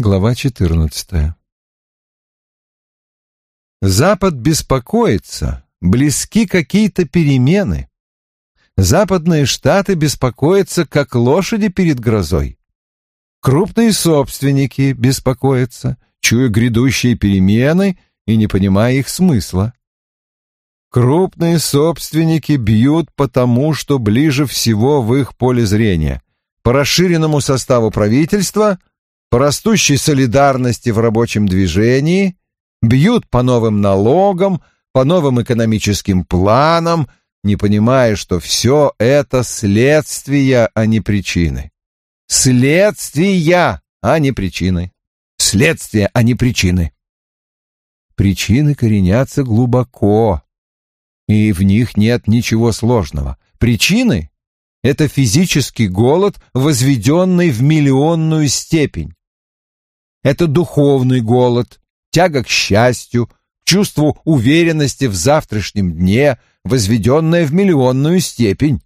Глава 14. Запад беспокоится, близки какие-то перемены. Западные штаты беспокоятся, как лошади перед грозой. Крупные собственники беспокоятся, чуя грядущие перемены и не понимая их смысла. Крупные собственники бьют по тому, что ближе всего в их поле зрения, по расширенному составу правительства, по растущей солидарности в рабочем движении, бьют по новым налогам, по новым экономическим планам, не понимая, что все это следствия, а не причины. Следствия, а не причины. Следствия, а не причины. Причины коренятся глубоко, и в них нет ничего сложного. Причины — это физический голод, возведенный в миллионную степень. Это духовный голод, тяга к счастью, чувству уверенности в завтрашнем дне, возведенная в миллионную степень.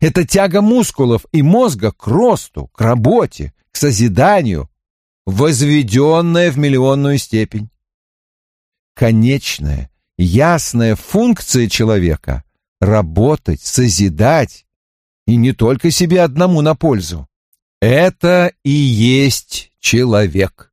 Это тяга мускулов и мозга к росту, к работе, к созиданию, возведенная в миллионную степень. Конечная, ясная функция человека — работать, созидать, и не только себе одному на пользу. Это и есть человек.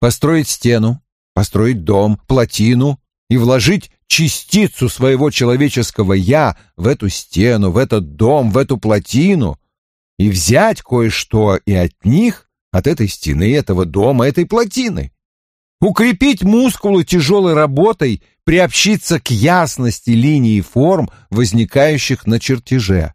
Построить стену, построить дом, плотину и вложить частицу своего человеческого «я» в эту стену, в этот дом, в эту плотину, и взять кое-что и от них, от этой стены, этого дома, этой плотины. Укрепить мускулы тяжелой работой, приобщиться к ясности линий и форм, возникающих на чертеже.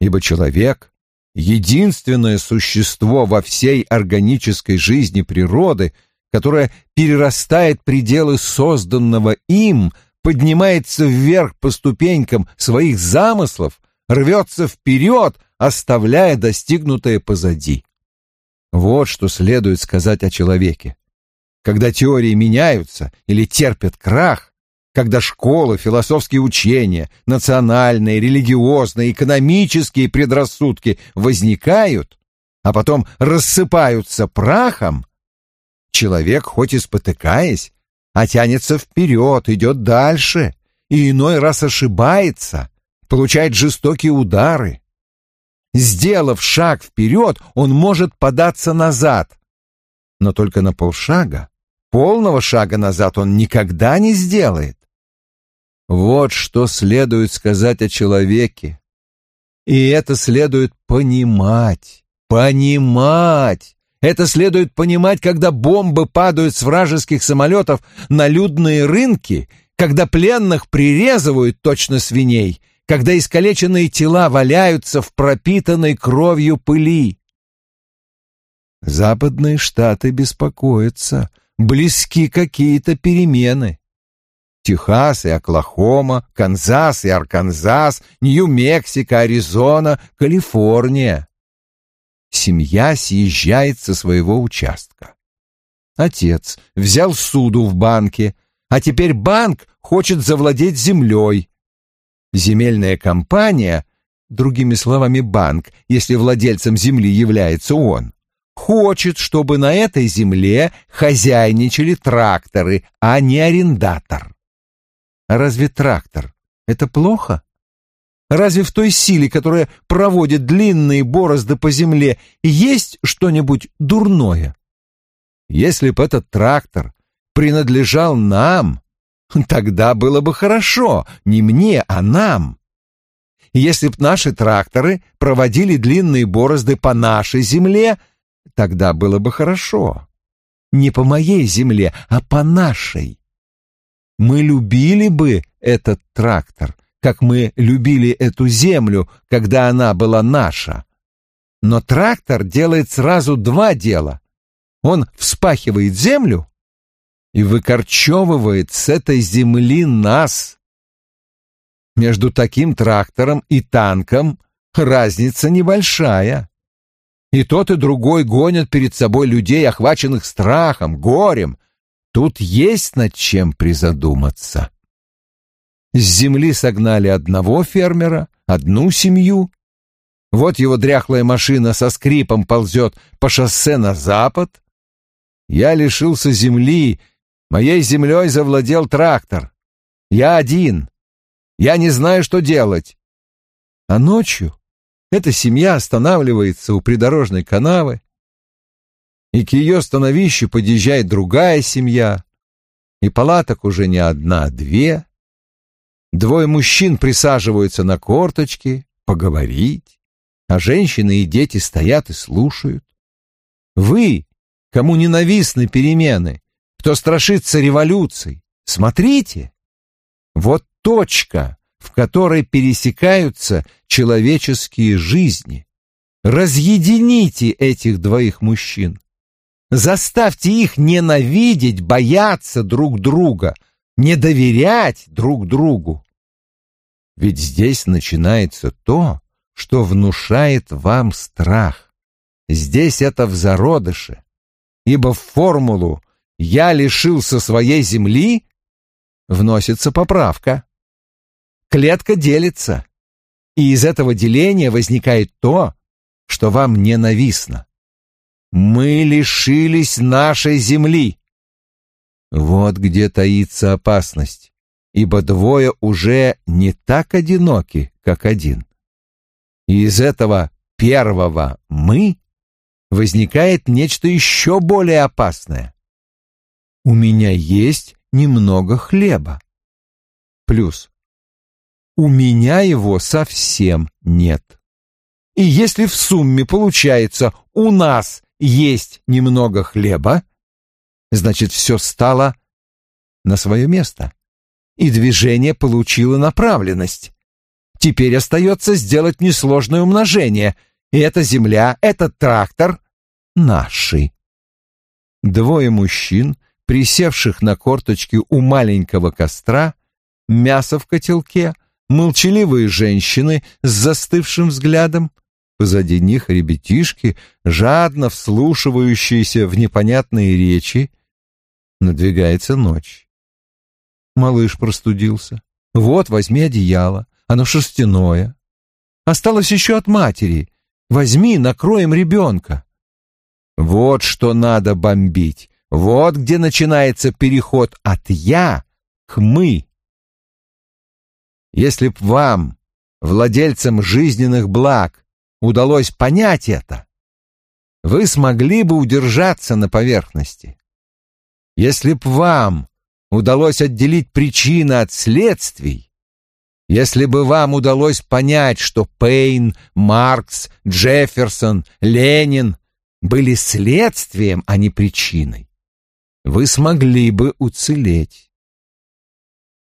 Ибо человек — единственное существо во всей органической жизни природы — которая перерастает пределы созданного им, поднимается вверх по ступенькам своих замыслов, рвется вперед, оставляя достигнутое позади. Вот что следует сказать о человеке. Когда теории меняются или терпят крах, когда школы, философские учения, национальные, религиозные, экономические предрассудки возникают, а потом рассыпаются прахом, Человек, хоть и спотыкаясь, а тянется вперед, идет дальше, и иной раз ошибается, получает жестокие удары. Сделав шаг вперед, он может податься назад, но только на полшага. Полного шага назад он никогда не сделает. Вот что следует сказать о человеке. И это следует понимать, понимать. Это следует понимать, когда бомбы падают с вражеских самолетов на людные рынки, когда пленных прирезывают точно свиней, когда искалеченные тела валяются в пропитанной кровью пыли. Западные штаты беспокоятся, близки какие-то перемены. Техас и Оклахома, Канзас и Арканзас, Нью-Мексико, Аризона, Калифорния семья съезжает со своего участка. Отец взял суду в банке, а теперь банк хочет завладеть землей. Земельная компания, другими словами банк, если владельцем земли является он, хочет, чтобы на этой земле хозяйничали тракторы, а не арендатор. Разве трактор — это плохо? Разве в той силе, которая проводит длинные борозды по земле, есть что-нибудь дурное? Если бы этот трактор принадлежал нам, тогда было бы хорошо, не мне, а нам. Если б наши тракторы проводили длинные борозды по нашей земле, тогда было бы хорошо. Не по моей земле, а по нашей. Мы любили бы этот трактор, как мы любили эту землю, когда она была наша. Но трактор делает сразу два дела. Он вспахивает землю и выкорчевывает с этой земли нас. Между таким трактором и танком разница небольшая. И тот, и другой гонят перед собой людей, охваченных страхом, горем. Тут есть над чем призадуматься. С земли согнали одного фермера, одну семью. Вот его дряхлая машина со скрипом ползет по шоссе на запад, Я лишился земли, моей землей завладел трактор. Я один. Я не знаю, что делать. А ночью эта семья останавливается у придорожной канавы, и к ее становищу подъезжает другая семья, и палаток уже не одна, а две. Двое мужчин присаживаются на корточки поговорить, а женщины и дети стоят и слушают. Вы, кому ненавистны перемены, кто страшится революций, смотрите. Вот точка, в которой пересекаются человеческие жизни. Разъедините этих двоих мужчин. Заставьте их ненавидеть, бояться друг друга, не доверять друг другу. Ведь здесь начинается то, что внушает вам страх. Здесь это в зародыше, ибо в формулу «я лишился своей земли» вносится поправка. Клетка делится, и из этого деления возникает то, что вам ненавистно. Мы лишились нашей земли. Вот где таится опасность, ибо двое уже не так одиноки, как один. И из этого первого «мы» возникает нечто еще более опасное. У меня есть немного хлеба. Плюс. У меня его совсем нет. И если в сумме получается «у нас есть немного хлеба», значит, все стало на свое место, и движение получило направленность. Теперь остается сделать несложное умножение, и эта земля, этот трактор — наши. Двое мужчин, присевших на корточки у маленького костра, мясо в котелке, молчаливые женщины с застывшим взглядом, позади них ребятишки, жадно вслушивающиеся в непонятные речи. Надвигается ночь. Малыш простудился. Вот, возьми одеяло, оно шерстяное. Осталось еще от матери. Возьми, накроем ребенка. Вот что надо бомбить. Вот где начинается переход от «я» к «мы». Если б вам, владельцам жизненных благ, удалось понять это, вы смогли бы удержаться на поверхности. Если б вам удалось отделить причины от следствий, если бы вам удалось понять, что Пейн, Маркс, Джефферсон, Ленин были следствием, а не причиной, вы смогли бы уцелеть.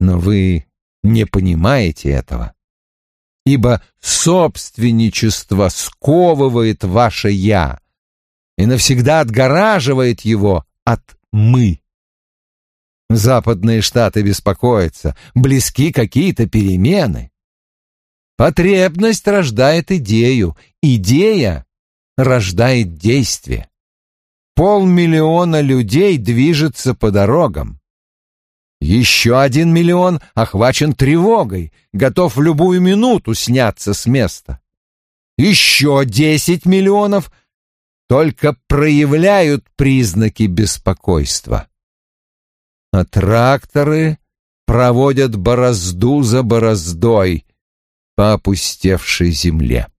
Но вы не понимаете этого, ибо собственничество сковывает ваше «я» и навсегда отгораживает его от «мы». Западные штаты беспокоятся, близки какие-то перемены. Потребность рождает идею, идея рождает действие. Полмиллиона людей движется по дорогам. Еще один миллион охвачен тревогой, готов в любую минуту сняться с места. Еще десять миллионов только проявляют признаки беспокойства. А тракторы проводят борозду за бороздой по опустевшей земле.